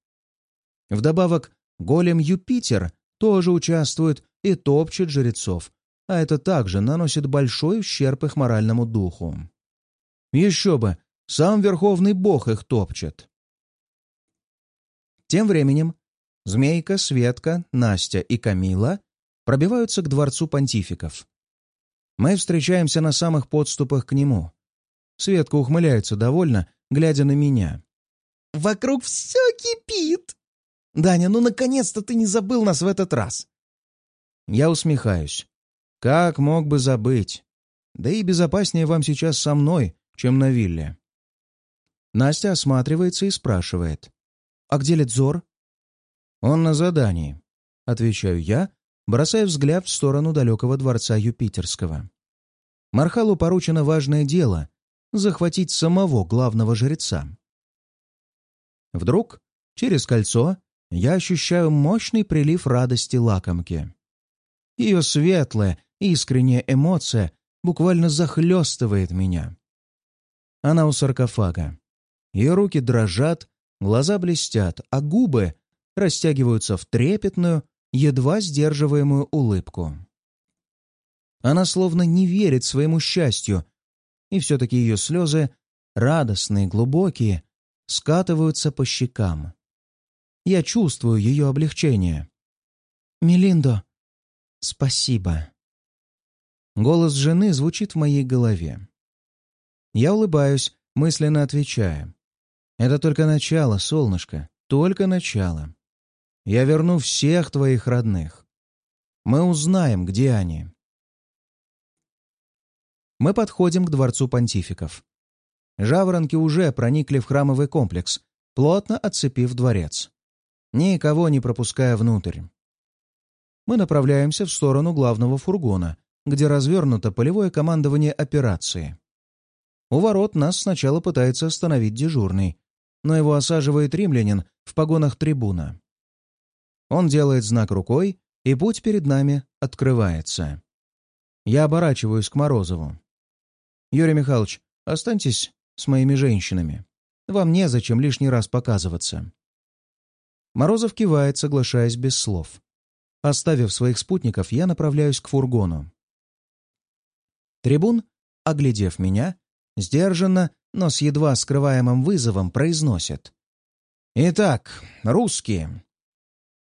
Вдобавок, голем Юпитер тоже участвует и топчет жрецов, а это также наносит большой ущерб их моральному духу. Еще бы, сам Верховный Бог их топчет. Тем временем Змейка, Светка, Настя и Камила пробиваются к дворцу понтификов. Мы встречаемся на самых подступах к нему. Светка ухмыляется довольно, глядя на меня. «Вокруг все кипит!» «Даня, ну наконец-то ты не забыл нас в этот раз!» Я усмехаюсь. Как мог бы забыть? Да и безопаснее вам сейчас со мной, чем на вилле. Настя осматривается и спрашивает. «А где Ледзор?» «Он на задании», — отвечаю я, бросая взгляд в сторону далекого дворца Юпитерского. Мархалу поручено важное дело — захватить самого главного жреца. Вдруг, через кольцо, я ощущаю мощный прилив радости лакомки. Ее светлая, искренняя эмоция буквально захлестывает меня. Она у саркофага. Ее руки дрожат, Глаза блестят, а губы растягиваются в трепетную, едва сдерживаемую улыбку. Она словно не верит своему счастью, и все-таки ее слезы, радостные, глубокие, скатываются по щекам. Я чувствую ее облегчение. «Мелиндо, спасибо». Голос жены звучит в моей голове. Я улыбаюсь, мысленно отвечая. Это только начало, солнышко, только начало. Я верну всех твоих родных. Мы узнаем, где они. Мы подходим к дворцу понтификов. Жаворонки уже проникли в храмовый комплекс, плотно отцепив дворец. Никого не пропуская внутрь. Мы направляемся в сторону главного фургона, где развернуто полевое командование операции. У ворот нас сначала пытается остановить дежурный, но его осаживает римлянин в погонах трибуна. Он делает знак рукой, и путь перед нами открывается. Я оборачиваюсь к Морозову. «Юрий Михайлович, останьтесь с моими женщинами. Вам незачем лишний раз показываться». Морозов кивает, соглашаясь без слов. Оставив своих спутников, я направляюсь к фургону. Трибун, оглядев меня, сдержанно но с едва скрываемым вызовом произносит. «Итак, русские.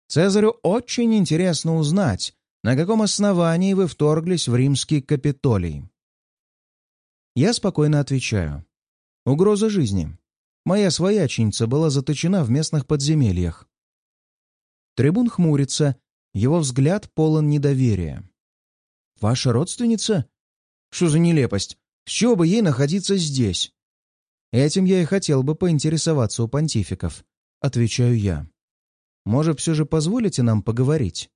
Цезарю очень интересно узнать, на каком основании вы вторглись в римский Капитолий». Я спокойно отвечаю. «Угроза жизни. Моя свояченица была заточена в местных подземельях». Трибун хмурится, его взгляд полон недоверия. «Ваша родственница? Что за нелепость? С чего бы ей находиться здесь?» Этим я и хотел бы поинтересоваться у понтификов. Отвечаю я. Может, все же позволите нам поговорить?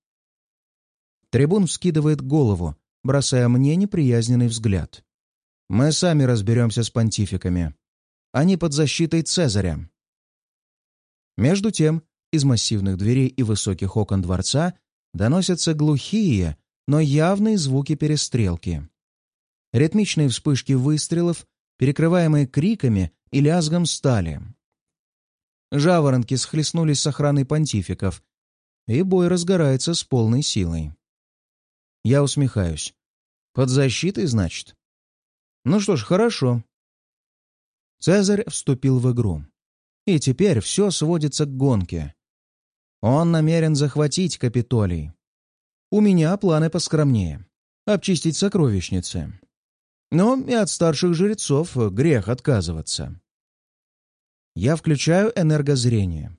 Трибун вскидывает голову, бросая мне неприязненный взгляд. Мы сами разберемся с понтификами. Они под защитой Цезаря. Между тем, из массивных дверей и высоких окон дворца доносятся глухие, но явные звуки перестрелки. Ритмичные вспышки выстрелов перекрываемые криками и лязгом стали. Жаворонки схлестнулись с охраной понтификов, и бой разгорается с полной силой. Я усмехаюсь. Под защитой, значит? Ну что ж, хорошо. Цезарь вступил в игру. И теперь все сводится к гонке. Он намерен захватить Капитолий. У меня планы поскромнее. Обчистить сокровищницы. Но и от старших жрецов грех отказываться. Я включаю энергозрение.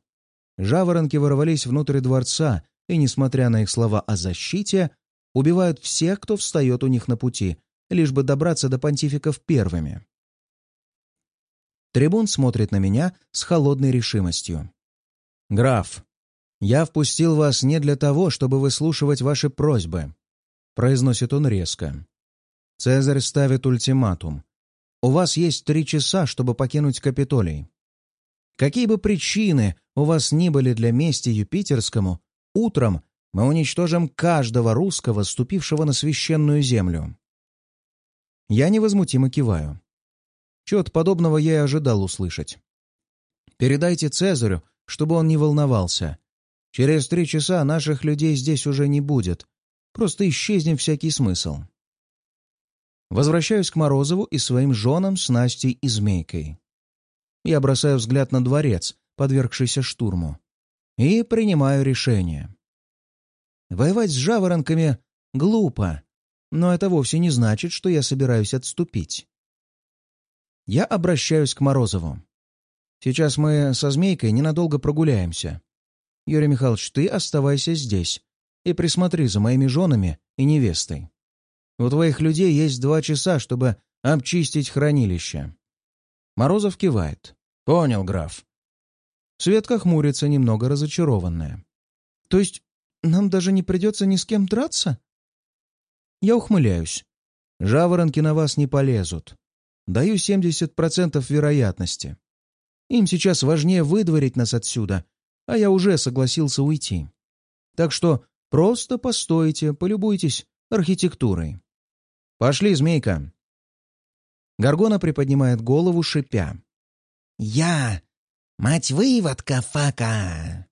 Жаворонки ворвались внутрь дворца и, несмотря на их слова о защите, убивают всех, кто встает у них на пути, лишь бы добраться до понтификов первыми. Трибун смотрит на меня с холодной решимостью. «Граф, я впустил вас не для того, чтобы выслушивать ваши просьбы», — произносит он резко. Цезарь ставит ультиматум. «У вас есть три часа, чтобы покинуть Капитолий. Какие бы причины у вас ни были для мести Юпитерскому, утром мы уничтожим каждого русского, ступившего на священную землю». Я невозмутимо киваю. Чего-то подобного я и ожидал услышать. Передайте Цезарю, чтобы он не волновался. Через три часа наших людей здесь уже не будет. Просто исчезнет всякий смысл. Возвращаюсь к Морозову и своим женам с Настей и Змейкой. Я бросаю взгляд на дворец, подвергшийся штурму, и принимаю решение. Воевать с жаворонками глупо, но это вовсе не значит, что я собираюсь отступить. Я обращаюсь к Морозову. Сейчас мы со Змейкой ненадолго прогуляемся. Юрий Михайлович, ты оставайся здесь и присмотри за моими женами и невестой. У твоих людей есть два часа, чтобы обчистить хранилище. Морозов кивает. Понял, граф. Светка хмурится, немного разочарованная. То есть нам даже не придется ни с кем драться? Я ухмыляюсь. Жаворонки на вас не полезут. Даю 70% вероятности. Им сейчас важнее выдворить нас отсюда, а я уже согласился уйти. Так что просто постойте, полюбуйтесь архитектурой. Пошли, змейка. Гаргона приподнимает голову, шипя. «Я! Мать-выводка, фака!»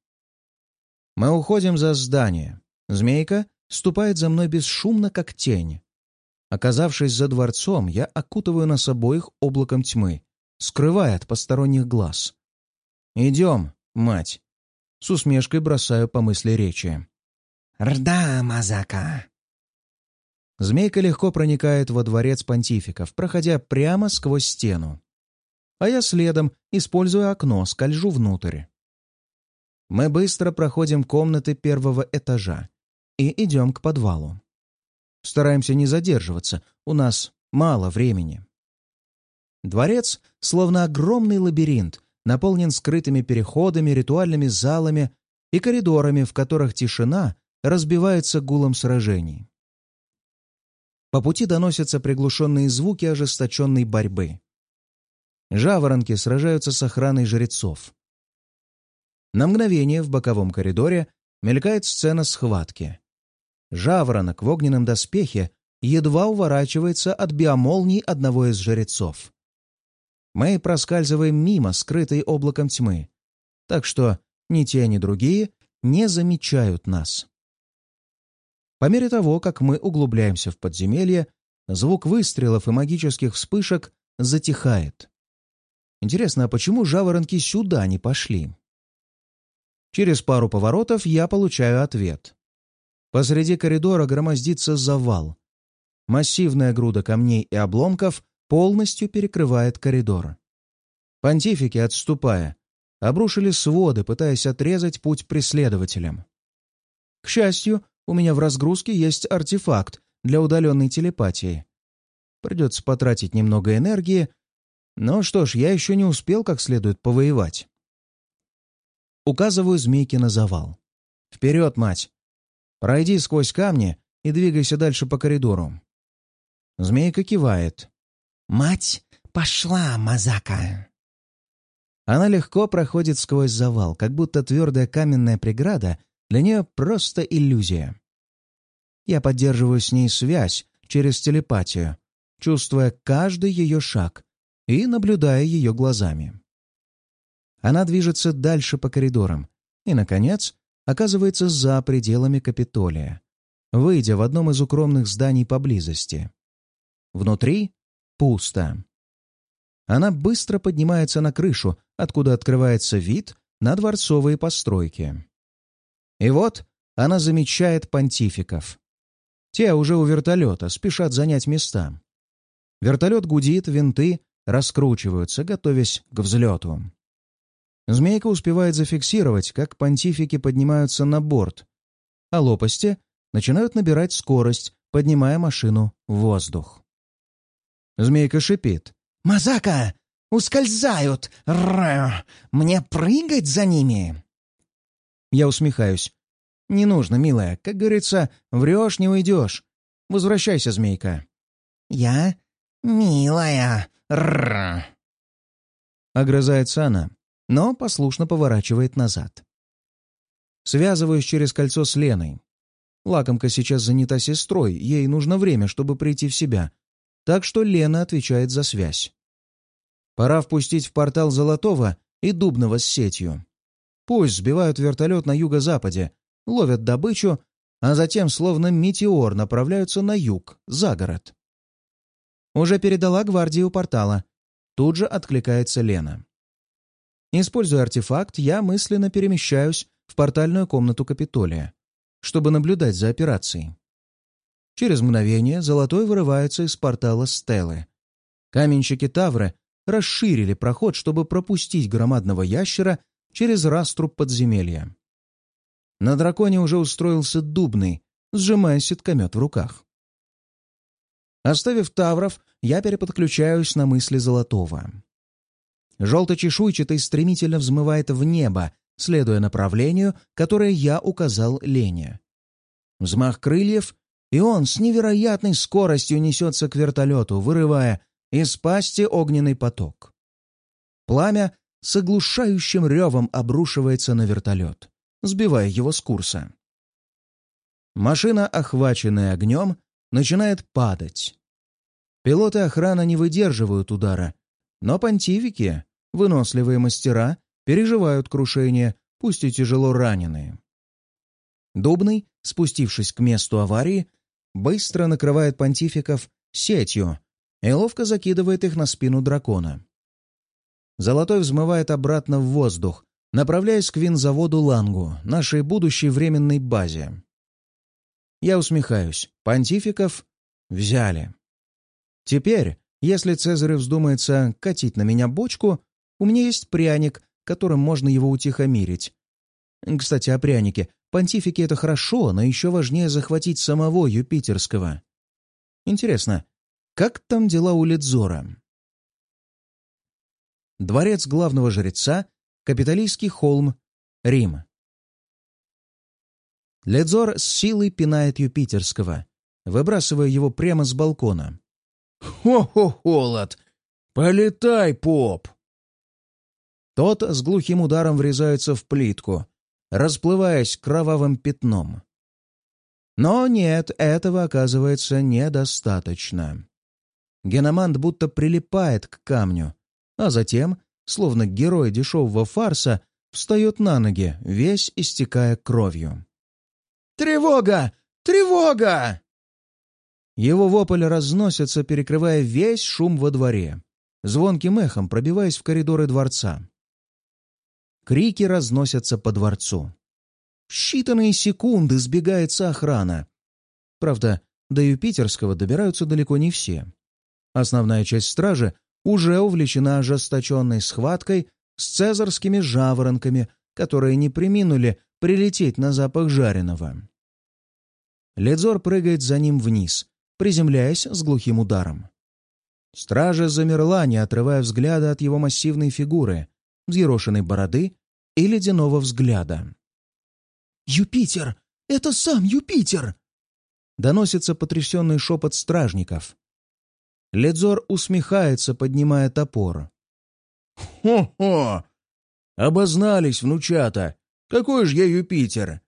Мы уходим за здание. Змейка ступает за мной бесшумно, как тень. Оказавшись за дворцом, я окутываю нас обоих облаком тьмы, скрывая от посторонних глаз. «Идем, мать!» С усмешкой бросаю по мысли речи. «Рда, Мазака!» Змейка легко проникает во дворец понтификов, проходя прямо сквозь стену. А я следом, используя окно, скольжу внутрь. Мы быстро проходим комнаты первого этажа и идем к подвалу. Стараемся не задерживаться, у нас мало времени. Дворец, словно огромный лабиринт, наполнен скрытыми переходами, ритуальными залами и коридорами, в которых тишина разбивается гулом сражений. По пути доносятся приглушенные звуки ожесточенной борьбы. Жаворонки сражаются с охраной жрецов. На мгновение в боковом коридоре мелькает сцена схватки. Жаворонок в огненном доспехе едва уворачивается от биомолний одного из жрецов. Мы проскальзываем мимо, скрытой облаком тьмы, так что ни те, ни другие не замечают нас. По мере того, как мы углубляемся в подземелье, звук выстрелов и магических вспышек затихает. Интересно, а почему жаворонки сюда не пошли? Через пару поворотов я получаю ответ. Посреди коридора громоздится завал. Массивная груда камней и обломков полностью перекрывает коридор. Понтифики, отступая, обрушили своды, пытаясь отрезать путь преследователям. К счастью, у меня в разгрузке есть артефакт для удаленной телепатии. Придется потратить немного энергии, но что ж, я еще не успел как следует повоевать. Указываю змейки на завал. «Вперед, мать! Пройди сквозь камни и двигайся дальше по коридору». Змейка кивает. «Мать пошла, Мазака!» Она легко проходит сквозь завал, как будто твердая каменная преграда для нее просто иллюзия. Я поддерживаю с ней связь через телепатию, чувствуя каждый ее шаг и наблюдая ее глазами. Она движется дальше по коридорам и, наконец, оказывается за пределами Капитолия. выйдя в одном из укромных зданий поблизости. Внутри пусто. Она быстро поднимается на крышу, откуда открывается вид на дворцовые постройки. И вот она замечает понтификов. Те уже у вертолета, спешат занять места. Вертолет гудит, винты раскручиваются, готовясь к взлету. Змейка успевает зафиксировать, как понтифики поднимаются на борт, а лопасти начинают набирать скорость, поднимая машину в воздух. Змейка шипит. «Мазака! Ускользают! Р Мне прыгать за ними!» Я усмехаюсь. «Не нужно, милая. Как говорится, врешь, не уйдешь. Возвращайся, змейка». «Я? Милая. Р Огрызается она, но послушно поворачивает назад. Связываюсь через кольцо с Леной. Лакомка сейчас занята сестрой, ей нужно время, чтобы прийти в себя. Так что Лена отвечает за связь. Пора впустить в портал Золотого и Дубного с сетью. Пусть сбивают вертолет на юго-западе, ловят добычу, а затем, словно метеор, направляются на юг, за город. Уже передала гвардии у портала. Тут же откликается Лена. Используя артефакт, я мысленно перемещаюсь в портальную комнату Капитолия чтобы наблюдать за операцией. Через мгновение Золотой вырывается из портала Стеллы. Каменщики Тавры расширили проход, чтобы пропустить громадного ящера через раструб подземелья. На драконе уже устроился Дубный, сжимая сеткомет в руках. Оставив Тавров, я переподключаюсь на мысли Золотого. Желто-чешуйчатый стремительно взмывает в небо, следуя направлению, которое я указал Лене. Взмах крыльев, и он с невероятной скоростью несется к вертолету, вырывая из пасти огненный поток. Пламя с оглушающим ревом обрушивается на вертолет, сбивая его с курса. Машина, охваченная огнем, начинает падать. Пилоты охраны не выдерживают удара, но понтивики, выносливые мастера, переживают крушение, пусть и тяжело раненые. Дубный, спустившись к месту аварии, быстро накрывает понтификов сетью и ловко закидывает их на спину дракона. Золотой взмывает обратно в воздух, направляясь к винзаводу Лангу, нашей будущей временной базе. Я усмехаюсь. Понтификов взяли. Теперь, если Цезарь вздумается катить на меня бочку, у меня есть пряник, которым можно его утихомирить. Кстати, о прянике. Понтифики — это хорошо, но еще важнее захватить самого Юпитерского. Интересно, как там дела у Ледзора? Дворец главного жреца, Капитолийский холм, Рим. Ледзор с силой пинает Юпитерского, выбрасывая его прямо с балкона. «Хо-хо, холод! Полетай, поп!» Тот с глухим ударом врезается в плитку, расплываясь кровавым пятном. Но нет, этого оказывается недостаточно. Геномант будто прилипает к камню, а затем, словно герой дешевого фарса, встает на ноги, весь истекая кровью. «Тревога! Тревога!» Его вопль разносится, перекрывая весь шум во дворе, звонким эхом пробиваясь в коридоры дворца. Крики разносятся по дворцу. В считанные секунды сбегается охрана. Правда, до Юпитерского добираются далеко не все. Основная часть стражи уже увлечена ожесточенной схваткой с цезарскими жаворонками, которые не приминули прилететь на запах жареного. Ледзор прыгает за ним вниз, приземляясь с глухим ударом. Стража замерла, не отрывая взгляда от его массивной фигуры, взъерошенной бороды и ледяного взгляда. «Юпитер! Это сам Юпитер!» Доносится потрясенный шепот стражников. Ледзор усмехается, поднимая топор. «Хо-хо! Обознались, внучата! Какой же я Юпитер?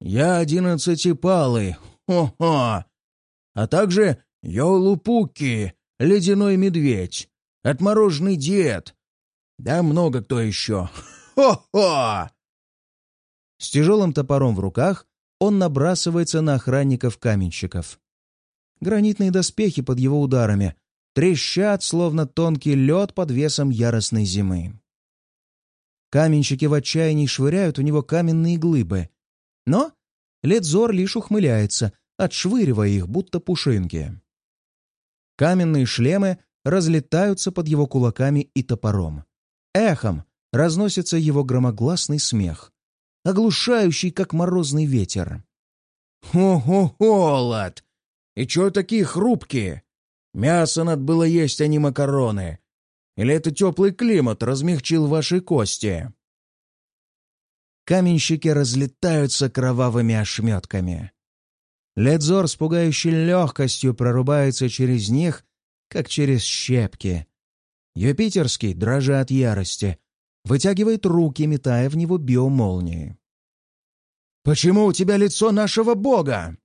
Я одиннадцатипалый! Хо-хо! А также Йолупуки, ледяной медведь, отмороженный дед, да много кто еще. Хо-хо!» С тяжелым топором в руках он набрасывается на охранников-каменщиков. Гранитные доспехи под его ударами трещат, словно тонкий лед под весом яростной зимы. Каменщики в отчаянии швыряют у него каменные глыбы. Но Ледзор лишь ухмыляется, отшвыривая их, будто пушинки. Каменные шлемы разлетаются под его кулаками и топором. Эхом разносится его громогласный смех, оглушающий, как морозный ветер. «Хо-хо, холод! И чё такие хрупкие? Мясо надо было есть, а не макароны. Или это теплый климат размягчил ваши кости?» Каменщики разлетаются кровавыми ошметками. Ледзор с пугающей легкостью прорубается через них, как через щепки. Юпитерский, дрожа от ярости, вытягивает руки, метая в него биомолнии. «Почему у тебя лицо нашего бога?»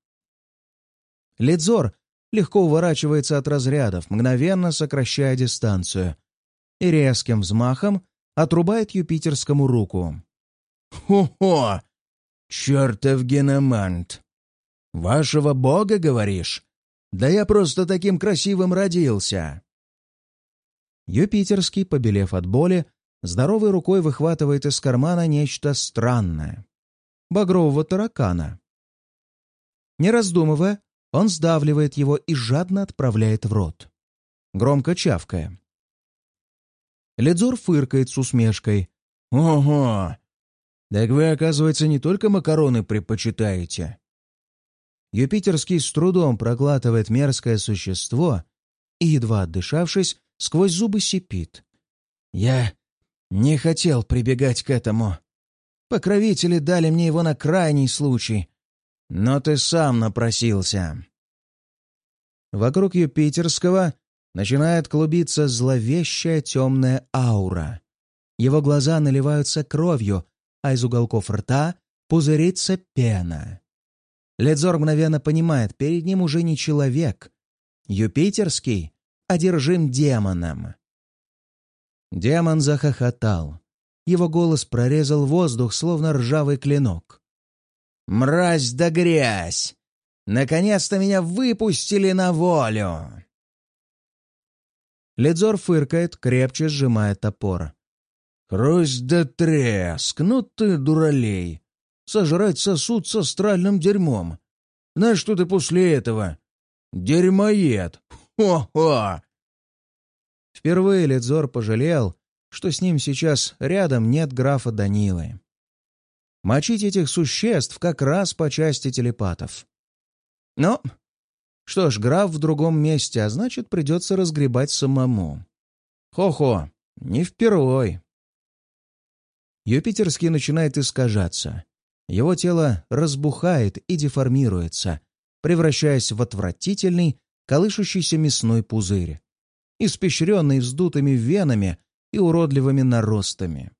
Ледзор легко уворачивается от разрядов, мгновенно сокращая дистанцию, и резким взмахом отрубает юпитерскому руку. «Хо-хо! Чертов геномант! Вашего бога, говоришь? Да я просто таким красивым родился!» Юпитерский, побелев от боли, здоровой рукой выхватывает из кармана нечто странное. Багрового таракана. Не раздумывая, он сдавливает его и жадно отправляет в рот, громко чавкая. Ледзор фыркает с усмешкой. «Ого! Так вы, оказывается, не только макароны предпочитаете?» Юпитерский с трудом проглатывает мерзкое существо и, едва отдышавшись, сквозь зубы сипит. «Я не хотел прибегать к этому. Покровители дали мне его на крайний случай, но ты сам напросился». Вокруг Юпитерского начинает клубиться зловещая темная аура. Его глаза наливаются кровью, а из уголков рта пузырится пена. Ледзор мгновенно понимает, перед ним уже не человек. Юпитерский одержим демоном. Демон захохотал. Его голос прорезал воздух, словно ржавый клинок. «Мразь да грязь! Наконец-то меня выпустили на волю!» Ледзор фыркает, крепче сжимая топор. «Хрусть да треск! Ну ты, дуралей! Сожрать сосуд со астральным дерьмом! Знаешь, что ты после этого? Дерьмоед! Хо-хо!» Впервые Ледзор пожалел, что с ним сейчас рядом нет графа Данилы. Мочить этих существ как раз по части телепатов. Но, что ж, граф в другом месте, а значит, придется разгребать самому. Хо-хо, не впервой. Юпитерский начинает искажаться. Его тело разбухает и деформируется, превращаясь в отвратительный, колышущийся мясной пузырь, испещренный вздутыми венами и уродливыми наростами.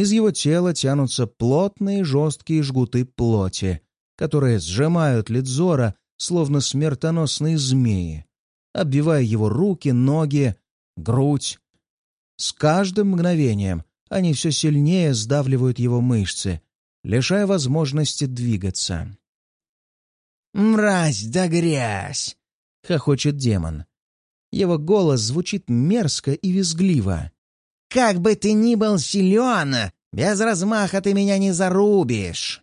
Из его тела тянутся плотные жесткие жгуты плоти, которые сжимают Лидзора, словно смертоносные змеи, обвивая его руки, ноги, грудь. С каждым мгновением они все сильнее сдавливают его мышцы, лишая возможности двигаться. «Мразь да грязь!» — хохочет демон. Его голос звучит мерзко и визгливо. «Как бы ты ни был силен, без размаха ты меня не зарубишь!»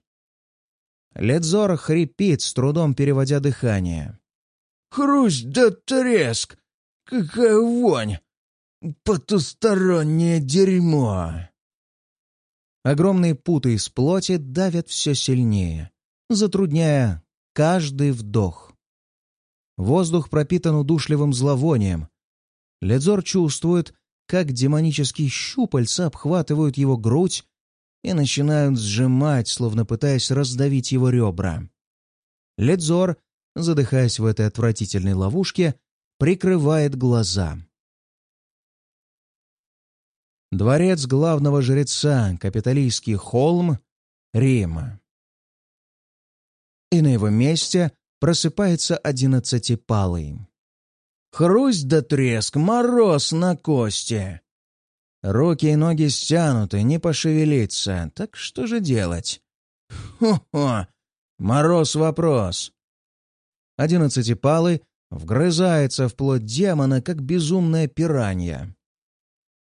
Ледзор хрипит, с трудом переводя дыхание. «Хрусть да треск! Какая вонь! Потустороннее дерьмо!» Огромные путы из плоти давят все сильнее, затрудняя каждый вдох. Воздух пропитан удушливым зловонием. Ледзор чувствует, как демонические щупальца обхватывают его грудь и начинают сжимать, словно пытаясь раздавить его ребра. Ледзор, задыхаясь в этой отвратительной ловушке, прикрывает глаза. Дворец главного жреца, капиталистский холм, Рима. И на его месте просыпается одиннадцатипалый. Хрусть да треск, мороз на кости. Руки и ноги стянуты, не пошевелиться. Так что же делать? Хо-хо! Мороз вопрос. Одиннадцатипалый вгрызается в плоть демона, как безумная пиранья.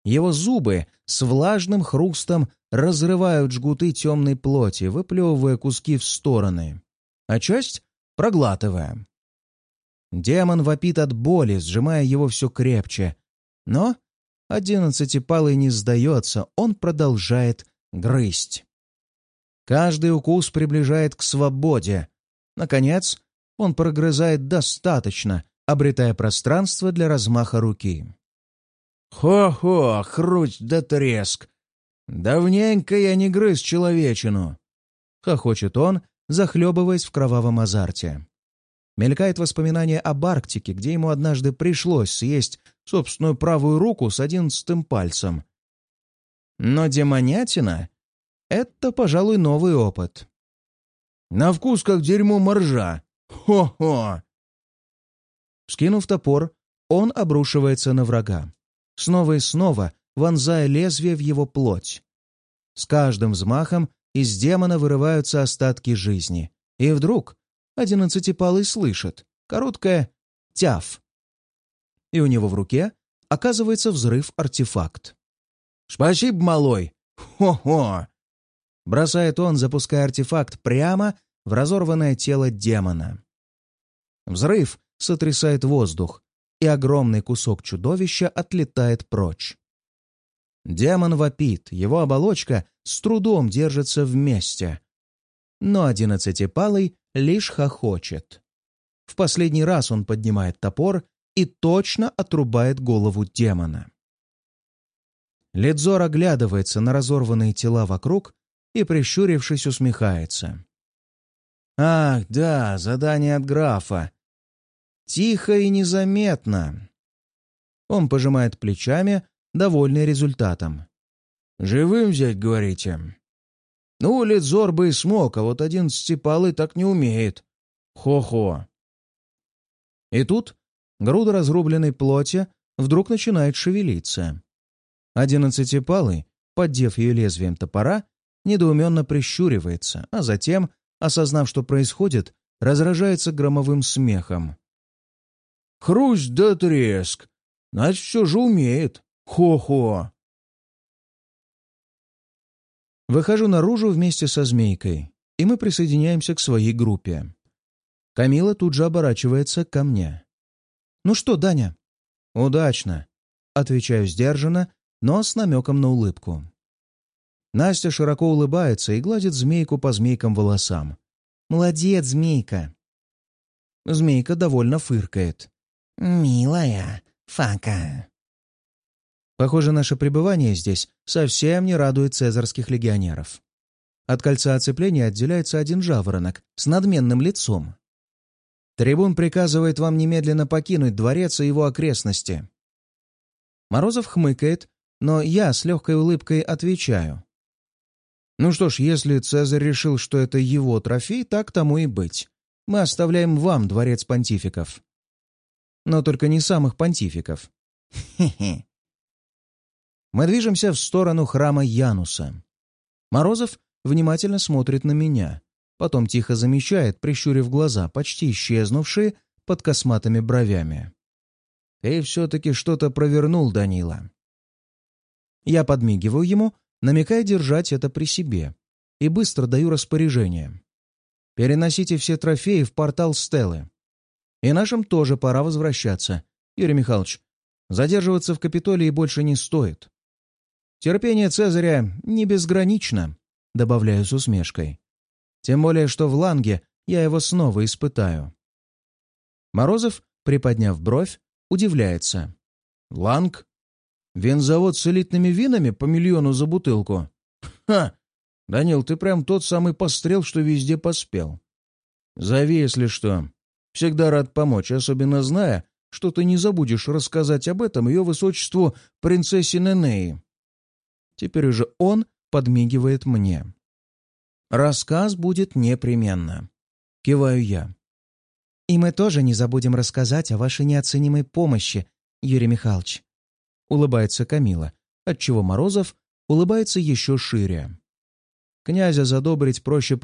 Его зубы с влажным хрустом разрывают жгуты темной плоти, выплевывая куски в стороны, а часть проглатывая. Демон вопит от боли, сжимая его все крепче. Но одиннадцатипалый не сдается, он продолжает грызть. Каждый укус приближает к свободе. Наконец, он прогрызает достаточно, обретая пространство для размаха руки. «Хо-хо, хруть да треск! Давненько я не грыз человечину!» — хохочет он, захлебываясь в кровавом азарте. Мелькает воспоминание об Арктике, где ему однажды пришлось съесть собственную правую руку с одиннадцатым пальцем. Но демонятина — это, пожалуй, новый опыт. «На вкус, как дерьмо моржа! Хо-хо!» Скинув топор, он обрушивается на врага снова и снова вонзая лезвие в его плоть. С каждым взмахом из демона вырываются остатки жизни. И вдруг одиннадцатипалый слышит короткое «тяв». И у него в руке оказывается взрыв-артефакт. «Спасибо, малой! Хо-хо!» Бросает он, запуская артефакт прямо в разорванное тело демона. Взрыв сотрясает воздух, и огромный кусок чудовища отлетает прочь. Демон вопит, его оболочка с трудом держится вместе. Но одиннадцатипалый лишь хохочет. В последний раз он поднимает топор и точно отрубает голову демона. Ледзор оглядывается на разорванные тела вокруг и, прищурившись, усмехается. «Ах, да, задание от графа. Тихо и незаметно. Он пожимает плечами, довольный результатом. «Живым взять, говорите?» «Ну, Лидзор бы и смог, а вот одиннадцатипалый так не умеет. Хо-хо!» И тут груда разрубленной плоти вдруг начинает шевелиться. Одиннадцатипалый, поддев ее лезвием топора, недоуменно прищуривается, а затем, осознав, что происходит, разражается громовым смехом. Хрусть да треск. Значит, все же умеет. Хо-хо. Выхожу наружу вместе со змейкой, и мы присоединяемся к своей группе. Камила тут же оборачивается ко мне. «Ну что, Даня?» «Удачно», — отвечаю сдержанно, но с намеком на улыбку. Настя широко улыбается и гладит змейку по змейкам волосам. «Молодец, змейка!» Змейка довольно фыркает. «Милая Фака». Похоже, наше пребывание здесь совсем не радует цезарских легионеров. От кольца оцепления отделяется один жаворонок с надменным лицом. Трибун приказывает вам немедленно покинуть дворец и его окрестности. Морозов хмыкает, но я с легкой улыбкой отвечаю. Ну что ж, если Цезарь решил, что это его трофей, так тому и быть. Мы оставляем вам дворец понтификов но только не самых понтификов. Хе-хе. Мы движемся в сторону храма Януса. Морозов внимательно смотрит на меня, потом тихо замечает, прищурив глаза, почти исчезнувшие под косматыми бровями. «Ты все-таки что-то провернул, Данила». Я подмигиваю ему, намекая держать это при себе, и быстро даю распоряжение. «Переносите все трофеи в портал Стеллы. И нашим тоже пора возвращаться. Юрий Михайлович, задерживаться в Капитолии больше не стоит. Терпение Цезаря не безгранично, добавляю с усмешкой. Тем более, что в Ланге я его снова испытаю. Морозов, приподняв бровь, удивляется. «Ланг? Винзавод с элитными винами по миллиону за бутылку? Ха! Данил, ты прям тот самый пострел, что везде поспел. Зови, если что. Всегда рад помочь, особенно зная, что ты не забудешь рассказать об этом ее высочеству принцессе Ненеи. Теперь уже он подмигивает мне. Рассказ будет непременно. Киваю я. И мы тоже не забудем рассказать о вашей неоценимой помощи, Юрий Михайлович. Улыбается Камила, отчего Морозов улыбается еще шире. Князя задобрить проще